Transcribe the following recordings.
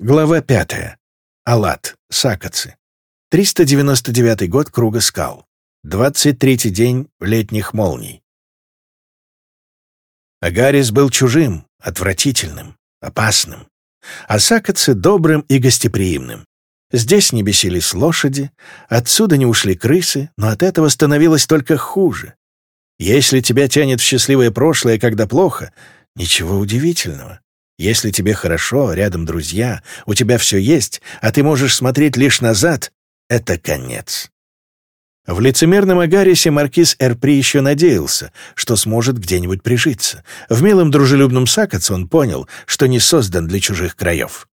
Глава 5. Алат. Сакацы. 399 год Круга скал. 23-й день летних молний. Агарис был чужим, отвратительным, опасным, а Сакоцы — добрым и гостеприимным. Здесь не бесились лошади, отсюда не ушли крысы, но от этого становилось только хуже. Если тебя тянет в счастливое прошлое, когда плохо, ничего удивительного. Если тебе хорошо, рядом друзья, у тебя все есть, а ты можешь смотреть лишь назад, это конец. В лицемерном Агарисе маркиз Эрпри еще надеялся, что сможет где-нибудь прижиться. В милом дружелюбном Сакаце он понял, что не создан для чужих краев.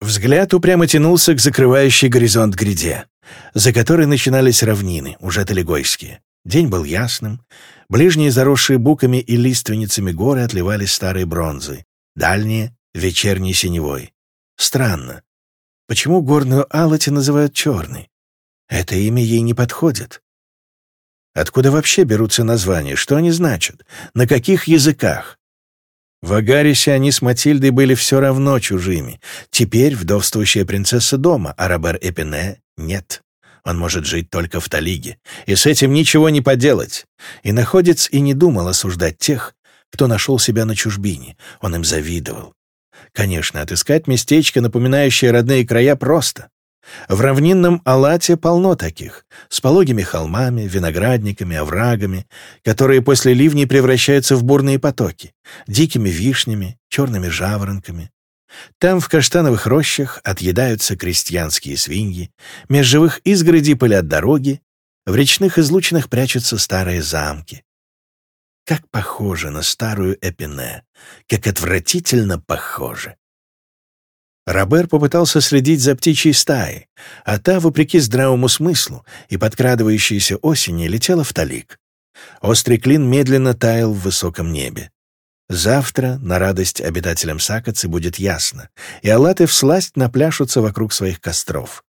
Взгляд упрямо тянулся к закрывающей горизонт гряде, за которой начинались равнины, уже талигойские. День был ясным. Ближние, заросшие буками и лиственницами горы, отливали старой бронзой дальние, вечерней синевой. Странно. Почему горную Алати называют черной? Это имя ей не подходит. Откуда вообще берутся названия? Что они значат? На каких языках? В Агарисе они с Матильдой были все равно чужими. Теперь вдовствующая принцесса дома, а Робер Эпине нет. Он может жить только в Талиге. И с этим ничего не поделать. И находец и не думал осуждать тех, кто нашел себя на чужбине. Он им завидовал. Конечно, отыскать местечко, напоминающее родные края, просто. В равнинном Алате полно таких, с пологими холмами, виноградниками, оврагами, которые после ливней превращаются в бурные потоки, дикими вишнями, черными жаворонками. Там в каштановых рощах отъедаются крестьянские свиньи, меж живых изгородей пылят дороги, в речных излучинах прячутся старые замки как похоже на старую Эпине, как отвратительно похоже. Робер попытался следить за птичьей стаей, а та, вопреки здравому смыслу и подкрадывающейся осени, летела в талик. Острый клин медленно таял в высоком небе. Завтра, на радость обитателям Сакоцы, будет ясно, и алаты всласть напляшутся вокруг своих костров.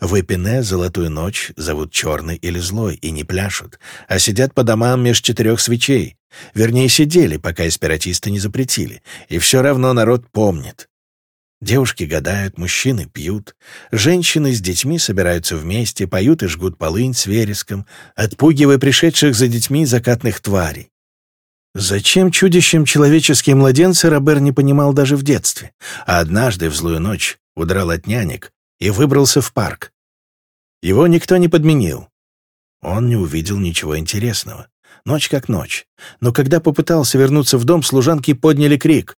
В Эпине золотую ночь зовут черный или злой и не пляшут, а сидят по домам меж четырех свечей. Вернее, сидели, пока эспиратисты не запретили. И все равно народ помнит. Девушки гадают, мужчины пьют. Женщины с детьми собираются вместе, поют и жгут полынь с вереском, отпугивая пришедших за детьми закатных тварей. Зачем чудищем человеческие младенцы Робер не понимал даже в детстве, а однажды в злую ночь удрал от нянек, и выбрался в парк. Его никто не подменил. Он не увидел ничего интересного. Ночь как ночь. Но когда попытался вернуться в дом, служанки подняли крик.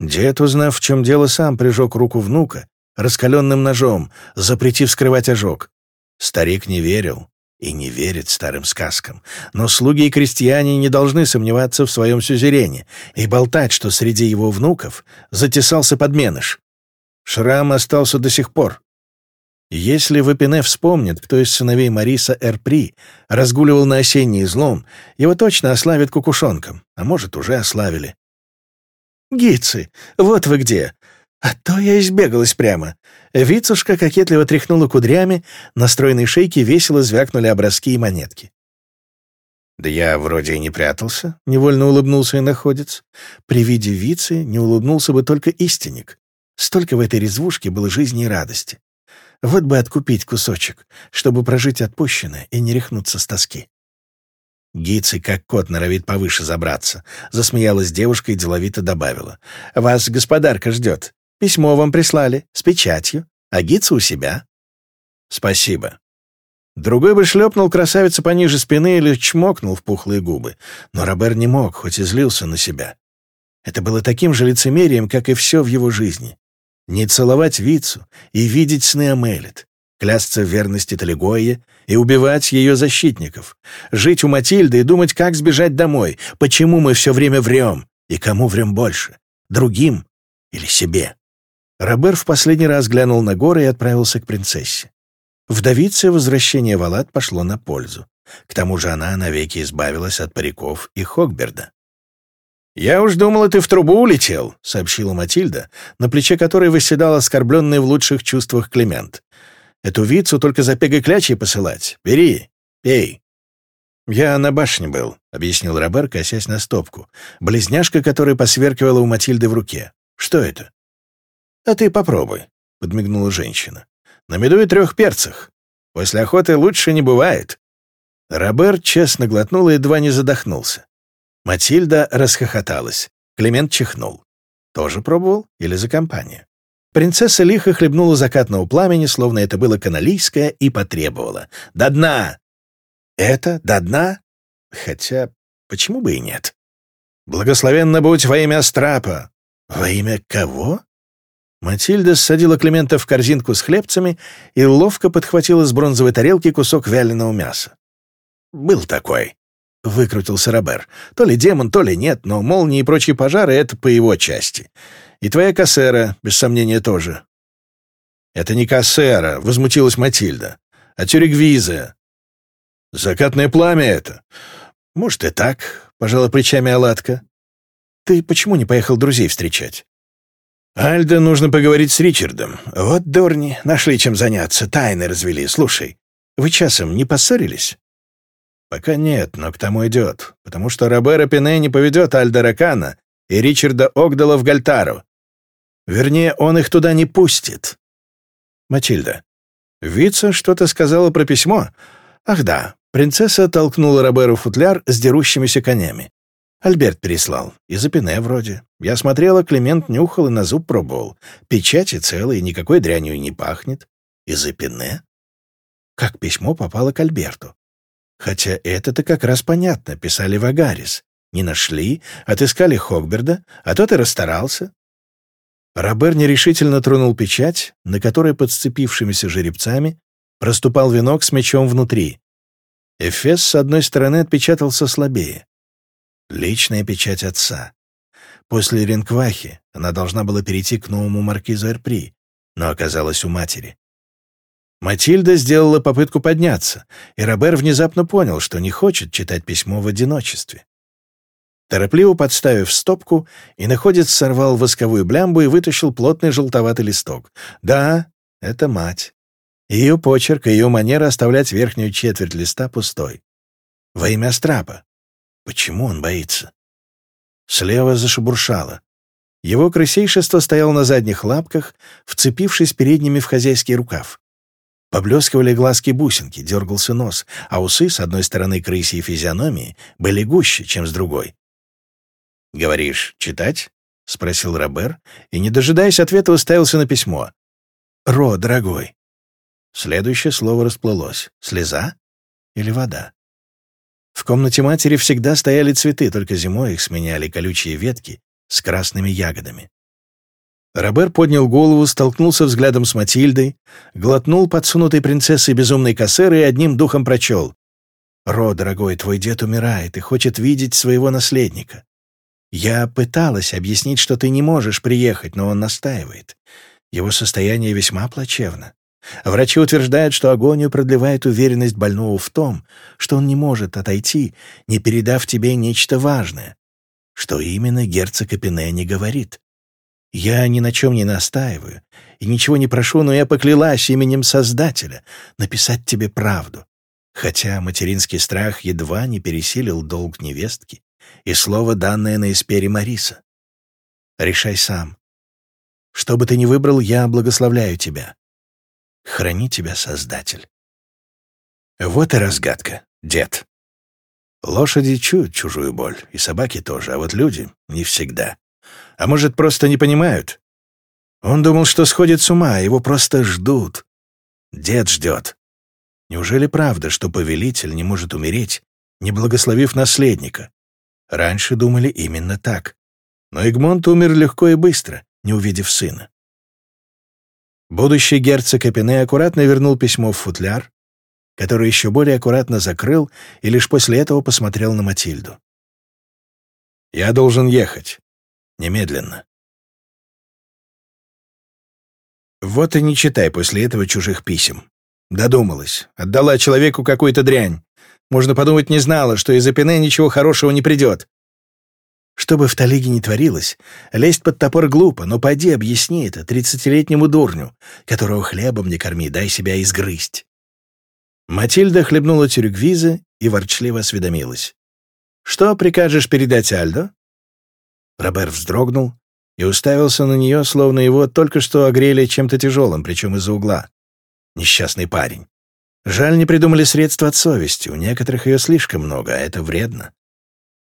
Дед, узнав, в чем дело, сам прижег руку внука раскаленным ножом, запретив скрывать ожог. Старик не верил и не верит старым сказкам. Но слуги и крестьяне не должны сомневаться в своем сюзерене и болтать, что среди его внуков затесался подменыш. Шрам остался до сих пор. Если Вапине вспомнит, кто из сыновей Мариса Эрпри разгуливал на осенний злом, его точно ославят кукушонком, а может, уже ославили. «Гицы, вот вы где! А то я избегалась прямо!» Вицушка кокетливо тряхнула кудрями, на стройной шейке весело звякнули образки и монетки. «Да я вроде и не прятался», — невольно улыбнулся и находец. При виде вицы не улыбнулся бы только истинник. Столько в этой резвушке было жизни и радости. Вот бы откупить кусочек, чтобы прожить отпущено и не рехнуться с тоски. Гицы, как кот, норовит повыше забраться. Засмеялась девушка и деловито добавила. «Вас господарка ждет. Письмо вам прислали, с печатью, а Гица у себя». «Спасибо». Другой бы шлепнул красавицу пониже спины или чмокнул в пухлые губы, но Робер не мог, хоть и злился на себя. Это было таким же лицемерием, как и все в его жизни не целовать Вицу и видеть сны Амелит, клясться в верности Талигойе и убивать ее защитников, жить у Матильды и думать, как сбежать домой, почему мы все время врем и кому врем больше, другим или себе. Робер в последний раз глянул на горы и отправился к принцессе. Вдовице возвращение Валад пошло на пользу. К тому же она навеки избавилась от париков и Хогберда. «Я уж думала, ты в трубу улетел», — сообщила Матильда, на плече которой восседал оскорбленный в лучших чувствах Климент. «Эту вицу только за пегой клячей посылать. Бери, пей». «Я на башне был», — объяснил Робер, косясь на стопку. Близняшка, которая посверкивала у Матильды в руке. «Что это?» «А ты попробуй», — подмигнула женщина. «На меду и трех перцах. После охоты лучше не бывает». Робер честно глотнул и едва не задохнулся. Матильда расхохоталась. Климент чихнул. Тоже пробовал или за компанию? Принцесса лихо хлебнула закатного пламени, словно это было каналийское, и потребовала. «До дна!» «Это? До дна?» Хотя, почему бы и нет? «Благословенно будь во имя Страпа. «Во имя кого?» Матильда ссадила Климента в корзинку с хлебцами и ловко подхватила с бронзовой тарелки кусок вяленого мяса. «Был такой. — выкрутился Робер. «То ли демон, то ли нет, но молнии и прочие пожары — это по его части. И твоя кассера, без сомнения, тоже». «Это не кассера», — возмутилась Матильда, — «а тюрегвиза. Закатное пламя это». «Может, и так», — пожала плечами Аладка. «Ты почему не поехал друзей встречать?» «Альда, нужно поговорить с Ричардом. Вот Дорни, нашли чем заняться, тайны развели. Слушай, вы часом не поссорились?» Пока нет, но к тому идет, потому что Робера Пине не поведет Альда Ракана и Ричарда Огдала в Гальтару. Вернее, он их туда не пустит. Матильда. Вица что-то сказала про письмо. Ах да, принцесса толкнула Роберу футляр с дерущимися конями. Альберт переслал. И за пене вроде. Я смотрела, Климент нюхал и на зуб пробовал. Печати целые, никакой дрянью не пахнет. И за пене? Как письмо попало к Альберту? Хотя это-то как раз понятно, писали в Агарис. Не нашли, отыскали Хогберда, а тот и расстарался. Робер нерешительно тронул печать, на которой подсцепившимися жеребцами проступал венок с мечом внутри. Эфес, с одной стороны, отпечатался слабее. Личная печать отца. После Ренквахи она должна была перейти к новому маркизу Эрпри, но оказалась у матери. Матильда сделала попытку подняться, и Робер внезапно понял, что не хочет читать письмо в одиночестве. Торопливо подставив стопку, и находец сорвал восковую блямбу и вытащил плотный желтоватый листок. Да, это мать. Ее почерк и ее манера оставлять верхнюю четверть листа пустой. Во имя Страпа. Почему он боится? Слева зашебуршало. Его крысейшество стоял на задних лапках, вцепившись передними в хозяйский рукав. Поблескивали глазки-бусинки, дергался нос, а усы с одной стороны крысьей физиономии были гуще, чем с другой. «Говоришь, читать?» — спросил Робер, и, не дожидаясь ответа, уставился на письмо. «Ро, дорогой!» Следующее слово расплылось. «Слеза?» или «вода?» В комнате матери всегда стояли цветы, только зимой их сменяли колючие ветки с красными ягодами. Робер поднял голову, столкнулся взглядом с Матильдой, глотнул подсунутой принцессой безумной кассеры и одним духом прочел. «Ро, дорогой, твой дед умирает и хочет видеть своего наследника. Я пыталась объяснить, что ты не можешь приехать, но он настаивает. Его состояние весьма плачевно. Врачи утверждают, что агонию продлевает уверенность больного в том, что он не может отойти, не передав тебе нечто важное. Что именно герцог Эпине не говорит». Я ни на чем не настаиваю и ничего не прошу, но я поклялась именем Создателя написать тебе правду. Хотя материнский страх едва не пересилил долг невестки и слово, данное на испере Мариса. Решай сам. Что бы ты ни выбрал, я благословляю тебя. Храни тебя Создатель. Вот и разгадка, дед. Лошади чуют чужую боль, и собаки тоже, а вот люди — не всегда. А может, просто не понимают? Он думал, что сходит с ума, его просто ждут. Дед ждет. Неужели правда, что повелитель не может умереть, не благословив наследника? Раньше думали именно так. Но Игмонт умер легко и быстро, не увидев сына. Будущий герцог Эпине аккуратно вернул письмо в футляр, который еще более аккуратно закрыл и лишь после этого посмотрел на Матильду. «Я должен ехать. Немедленно. Вот и не читай после этого чужих писем. Додумалась. Отдала человеку какую-то дрянь. Можно подумать, не знала, что из-за пены ничего хорошего не придет. Что бы в Талиге ни творилось, лезть под топор глупо, но пойди объясни это тридцатилетнему дурню, которого хлебом не корми, дай себя изгрызть. Матильда хлебнула тюрюквизы и ворчливо осведомилась. «Что прикажешь передать Альдо?» Робер вздрогнул и уставился на нее, словно его только что огрели чем-то тяжелым, причем из-за угла. Несчастный парень. Жаль, не придумали средства от совести, у некоторых ее слишком много, а это вредно.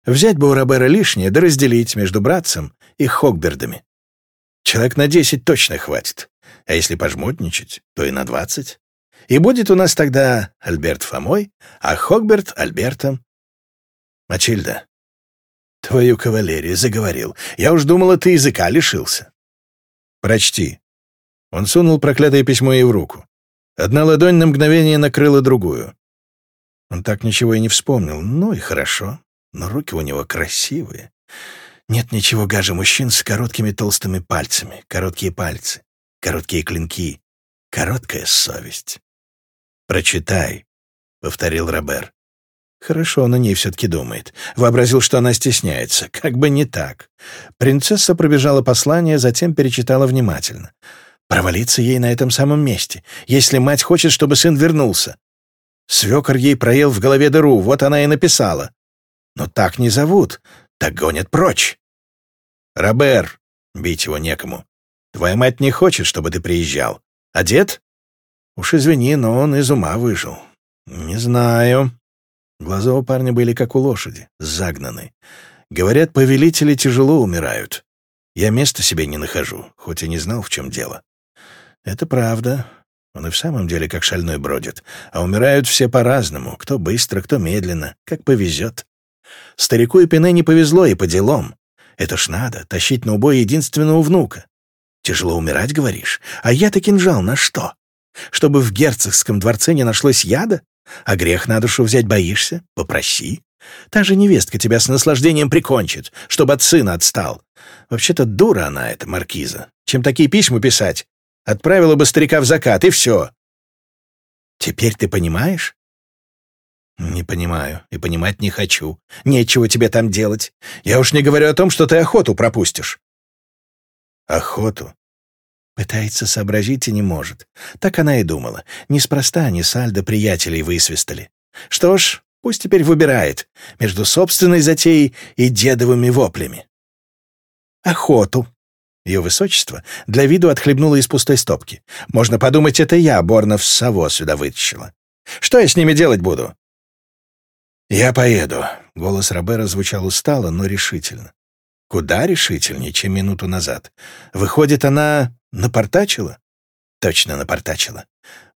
Взять бы у Робера лишнее, да разделить между братцем и Хогбердами. Человек на десять точно хватит, а если пожмотничать, то и на двадцать. И будет у нас тогда Альберт Фомой, а Хогберт — Альбертом. «Мачильда, «Твою кавалерию заговорил. Я уж думала, ты языка лишился». «Прочти». Он сунул проклятое письмо ей в руку. Одна ладонь на мгновение накрыла другую. Он так ничего и не вспомнил. Ну и хорошо. Но руки у него красивые. Нет ничего гаже мужчин с короткими толстыми пальцами. Короткие пальцы, короткие клинки, короткая совесть. «Прочитай», — повторил Робер. Хорошо, он о ней все-таки думает. Вообразил, что она стесняется. Как бы не так. Принцесса пробежала послание, затем перечитала внимательно. Провалиться ей на этом самом месте, если мать хочет, чтобы сын вернулся. Свекор ей проел в голове дыру, вот она и написала. Но так не зовут, так гонят прочь. Робер, бить его некому. Твоя мать не хочет, чтобы ты приезжал. А дед? Уж извини, но он из ума выжил. Не знаю. Глаза у парня были как у лошади, загнаны. Говорят, повелители тяжело умирают. Я места себе не нахожу, хоть и не знал, в чем дело. Это правда. Он и в самом деле как шальной бродит. А умирают все по-разному, кто быстро, кто медленно, как повезет. Старику и Пене не повезло и по делам. Это ж надо, тащить на убой единственного внука. Тяжело умирать, говоришь? А я-то кинжал на что? Чтобы в герцогском дворце не нашлось яда? А грех на душу взять боишься? Попроси. Та же невестка тебя с наслаждением прикончит, чтобы от сына отстал. Вообще-то дура она эта, маркиза. Чем такие письма писать? Отправила бы старика в закат, и все. Теперь ты понимаешь? Не понимаю и понимать не хочу. Нечего тебе там делать. Я уж не говорю о том, что ты охоту пропустишь. Охоту? Пытается сообразить и не может. Так она и думала. Неспроста они с Альдо приятелей высвистали. Что ж, пусть теперь выбирает между собственной затеей и дедовыми воплями. Охоту. Ее высочество для виду отхлебнуло из пустой стопки. Можно подумать, это я Борнов Саво сюда вытащила. Что я с ними делать буду? «Я поеду», — голос Робера звучал устало, но решительно. Куда решительнее, чем минуту назад. Выходит, она Напортачила? Точно напортачила.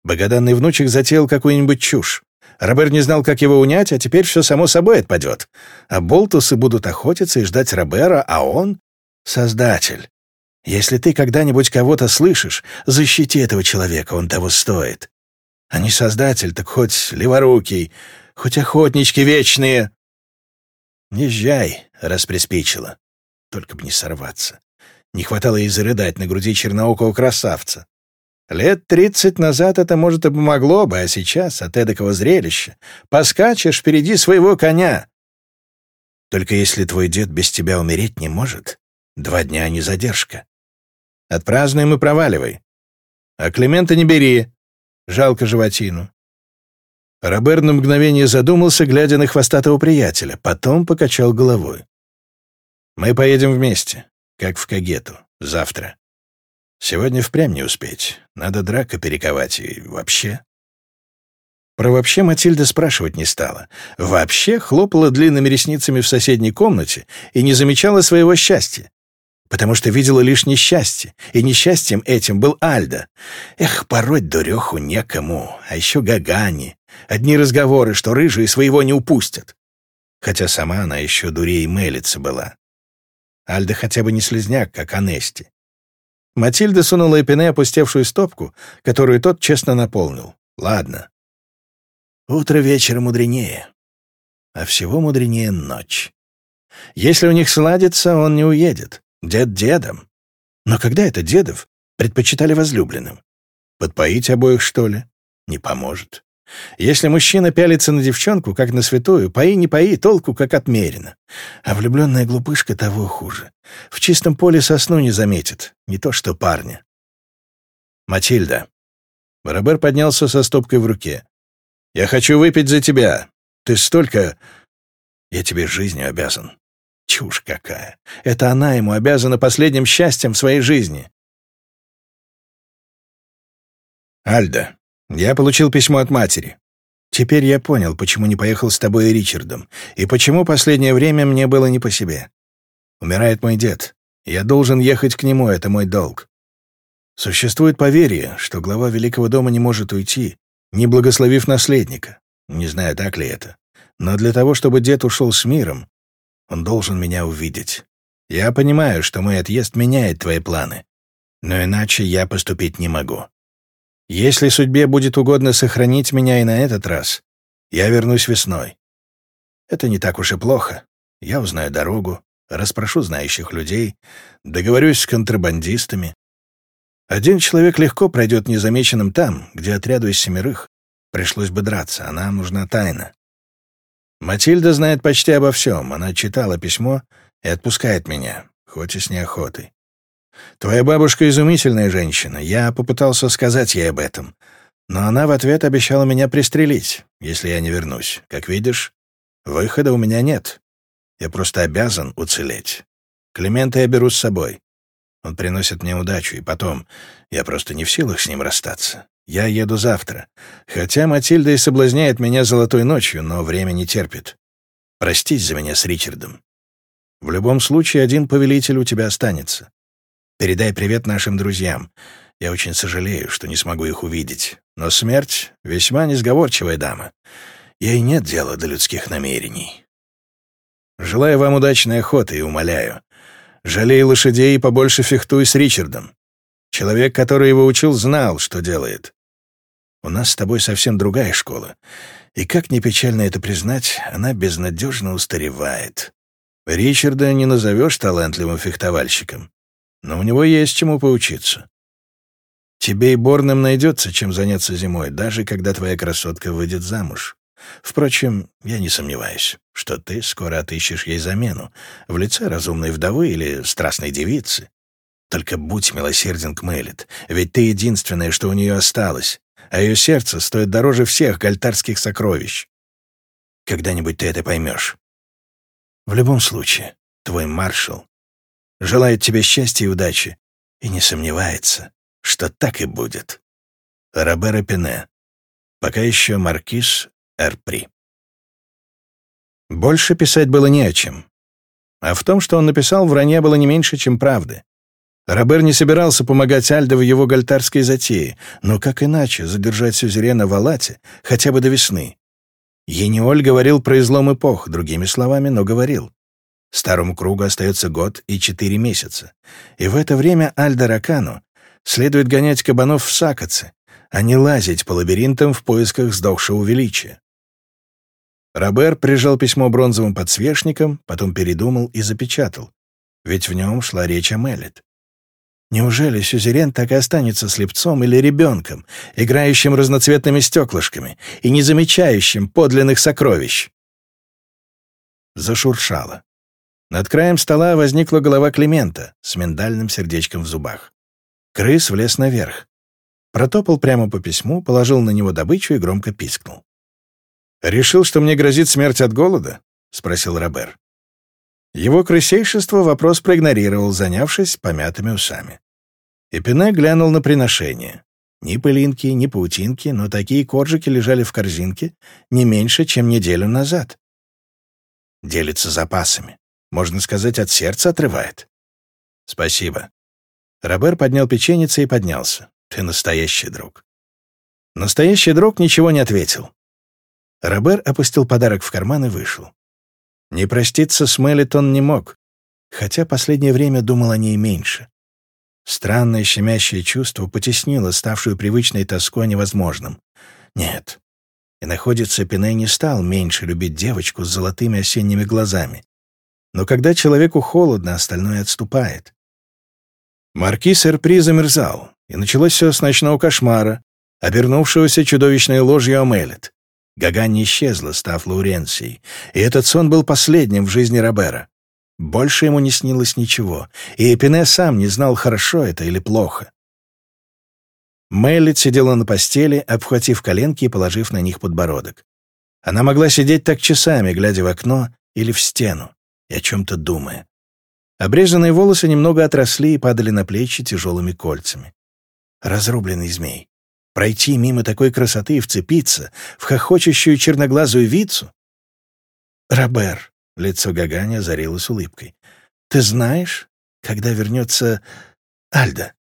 Богоданный внучек затеял какую-нибудь чушь. Робер не знал, как его унять, а теперь все само собой отпадет. А болтусы будут охотиться и ждать Робера, а он — создатель. Если ты когда-нибудь кого-то слышишь, защити этого человека, он того стоит. А не создатель, так хоть леворукий, хоть охотнички вечные. Не Езжай, расприспичило. Только бы не сорваться. Не хватало и зарыдать на груди черноокого красавца. Лет тридцать назад это, может, и помогло бы, а сейчас от эдакого зрелища поскачешь впереди своего коня. Только если твой дед без тебя умереть не может, два дня не задержка. Отпразднуем и проваливай. А Климента не бери, жалко животину. Робер на мгновение задумался, глядя на хвостатого приятеля, потом покачал головой. «Мы поедем вместе как в Кагету, завтра. Сегодня впрямь не успеть. Надо драка перековать и вообще. Про вообще Матильда спрашивать не стала. Вообще хлопала длинными ресницами в соседней комнате и не замечала своего счастья. Потому что видела лишь несчастье, и несчастьем этим был Альда. Эх, пороть дуреху некому, а еще Гагани. Одни разговоры, что рыжие своего не упустят. Хотя сама она еще дурей мелится была. Альда хотя бы не слезняк, как Анести. Матильда сунула Эпине опустевшую стопку, которую тот честно наполнил. Ладно. Утро вечера мудренее. А всего мудренее ночь. Если у них сладится, он не уедет. Дед дедом. Но когда это дедов предпочитали возлюбленным? Подпоить обоих, что ли? Не поможет. Если мужчина пялится на девчонку, как на святую, пои не пои, толку как отмерено. А влюбленная глупышка того хуже. В чистом поле сосну не заметит, не то что парня. Матильда. Барабер поднялся со стопкой в руке. «Я хочу выпить за тебя. Ты столько... Я тебе жизнью обязан». Чушь какая. Это она ему обязана последним счастьем в своей жизни. Альда. Я получил письмо от матери. Теперь я понял, почему не поехал с тобой и Ричардом, и почему последнее время мне было не по себе. Умирает мой дед. Я должен ехать к нему, это мой долг. Существует поверье, что глава Великого дома не может уйти, не благословив наследника. Не знаю, так ли это. Но для того, чтобы дед ушел с миром, он должен меня увидеть. Я понимаю, что мой отъезд меняет твои планы, но иначе я поступить не могу. Если судьбе будет угодно сохранить меня и на этот раз, я вернусь весной. Это не так уж и плохо. Я узнаю дорогу, расспрошу знающих людей, договорюсь с контрабандистами. Один человек легко пройдет незамеченным там, где отряду из семерых. Пришлось бы драться, а нам нужна тайна. Матильда знает почти обо всем. Она читала письмо и отпускает меня, хоть и с неохотой. Твоя бабушка изумительная женщина. Я попытался сказать ей об этом. Но она в ответ обещала меня пристрелить, если я не вернусь. Как видишь, выхода у меня нет. Я просто обязан уцелеть. Климента я беру с собой. Он приносит мне удачу, и потом я просто не в силах с ним расстаться. Я еду завтра. Хотя Матильда и соблазняет меня золотой ночью, но время не терпит. Простись за меня с Ричардом. В любом случае, один повелитель у тебя останется. Передай привет нашим друзьям. Я очень сожалею, что не смогу их увидеть. Но смерть — весьма несговорчивая дама. Ей нет дела до людских намерений. Желаю вам удачной охоты и умоляю. Жалей лошадей и побольше фехтуй с Ричардом. Человек, который его учил, знал, что делает. У нас с тобой совсем другая школа. И как не печально это признать, она безнадежно устаревает. Ричарда не назовешь талантливым фехтовальщиком но у него есть чему поучиться. Тебе и Борным найдется, чем заняться зимой, даже когда твоя красотка выйдет замуж. Впрочем, я не сомневаюсь, что ты скоро отыщешь ей замену в лице разумной вдовы или страстной девицы. Только будь милосерден к Мелит, ведь ты единственное, что у нее осталось, а ее сердце стоит дороже всех гальтарских сокровищ. Когда-нибудь ты это поймешь. В любом случае, твой маршал желает тебе счастья и удачи и не сомневается, что так и будет. Робера Пене. Пока еще маркиз Эрпри. Больше писать было не о чем. А в том, что он написал, вранья было не меньше, чем правды. Робер не собирался помогать Альдо в его гальтарской затее, но как иначе задержать сюзерена в Алате хотя бы до весны? Ениоль говорил про излом эпох, другими словами, но говорил. Старому кругу остается год и четыре месяца. И в это время Альдо Ракану следует гонять кабанов в сакоце, а не лазить по лабиринтам в поисках сдохшего величия. Робер прижал письмо бронзовым подсвечником, потом передумал и запечатал, ведь в нем шла речь о Меллет. Неужели сюзерен так и останется слепцом или ребенком, играющим разноцветными стеклышками и не замечающим подлинных сокровищ? Зашуршало. Над краем стола возникла голова Климента с миндальным сердечком в зубах. Крыс влез наверх. Протопал прямо по письму, положил на него добычу и громко пискнул. «Решил, что мне грозит смерть от голода?» — спросил Робер. Его крысейшество вопрос проигнорировал, занявшись помятыми усами. Эпине глянул на приношение. Ни пылинки, ни паутинки, но такие коржики лежали в корзинке не меньше, чем неделю назад. Делится запасами можно сказать, от сердца отрывает. Спасибо. Робер поднял печеницы и поднялся. Ты настоящий друг. Настоящий друг ничего не ответил. Робер опустил подарок в карман и вышел. Не проститься с Меллет он не мог, хотя последнее время думал о ней меньше. Странное щемящее чувство потеснило ставшую привычной тоску невозможным. Нет. И находится Пине не стал меньше любить девочку с золотыми осенними глазами, но когда человеку холодно, остальное отступает. Маркиз Эрпри замерзал, и началось все с ночного кошмара, обернувшегося чудовищной ложью Амелет. Гагань исчезла, став Лауренсией, и этот сон был последним в жизни Робера. Больше ему не снилось ничего, и Эпине сам не знал, хорошо это или плохо. Меллет сидела на постели, обхватив коленки и положив на них подбородок. Она могла сидеть так часами, глядя в окно или в стену и о чем-то думая. Обрезанные волосы немного отросли и падали на плечи тяжелыми кольцами. Разрубленный змей. Пройти мимо такой красоты и вцепиться в хохочущую черноглазую вицу? «Робер», — лицо Гагани озарилось улыбкой, — «ты знаешь, когда вернется Альда?»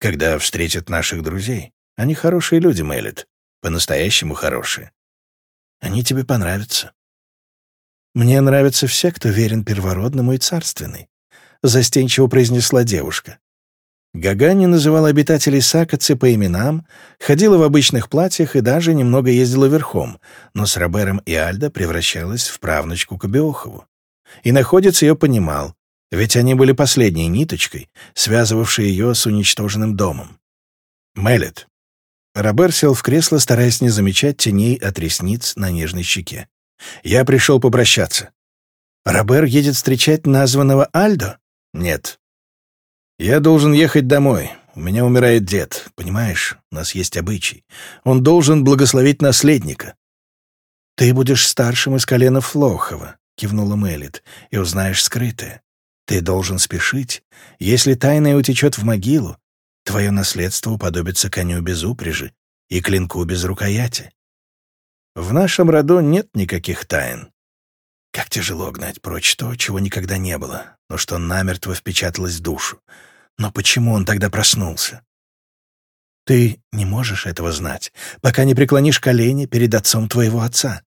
«Когда встретят наших друзей. Они хорошие люди, Мэлит. По-настоящему хорошие. Они тебе понравятся. «Мне нравятся все, кто верен первородному и царственной», — застенчиво произнесла девушка. Гагани называла обитателей Сакоцы по именам, ходила в обычных платьях и даже немного ездила верхом, но с Робером и Альдо превращалась в правнучку Кобеохову. И находец ее понимал, ведь они были последней ниточкой, связывавшей ее с уничтоженным домом. Мелет. Робер сел в кресло, стараясь не замечать теней от ресниц на нежной щеке. Я пришел попрощаться. Робер едет встречать названного Альдо? Нет. Я должен ехать домой. У меня умирает дед. Понимаешь, у нас есть обычай. Он должен благословить наследника. Ты будешь старшим из колена Флохова, кивнула Мелит, и узнаешь скрытое. Ты должен спешить. Если тайное утечет в могилу, твое наследство уподобится коню без упряжи и клинку без рукояти. В нашем роду нет никаких тайн. Как тяжело гнать прочь то, чего никогда не было, но что намертво впечаталось в душу. Но почему он тогда проснулся? Ты не можешь этого знать, пока не преклонишь колени перед отцом твоего отца.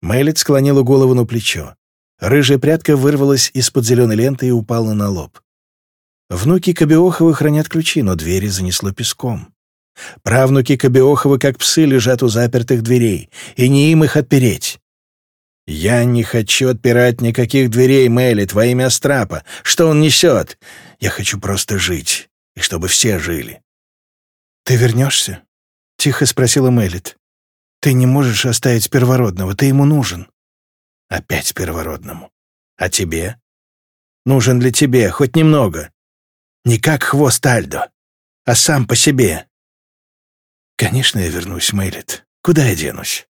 Мэлит склонила голову на плечо. Рыжая прядка вырвалась из-под зеленой ленты и упала на лоб. Внуки Кобиохова хранят ключи, но двери занесло песком. Правнуки Кобеохова, как псы, лежат у запертых дверей, и не им их отпереть. «Я не хочу отпирать никаких дверей, Мелли, во имя Что он несет? Я хочу просто жить, и чтобы все жили». «Ты вернешься?» — тихо спросила Меллит. «Ты не можешь оставить первородного, ты ему нужен». «Опять первородному. А тебе?» «Нужен для тебе хоть немного?» «Не как хвост Альдо, а сам по себе». «Конечно я вернусь, Мэйлит. Куда я денусь?»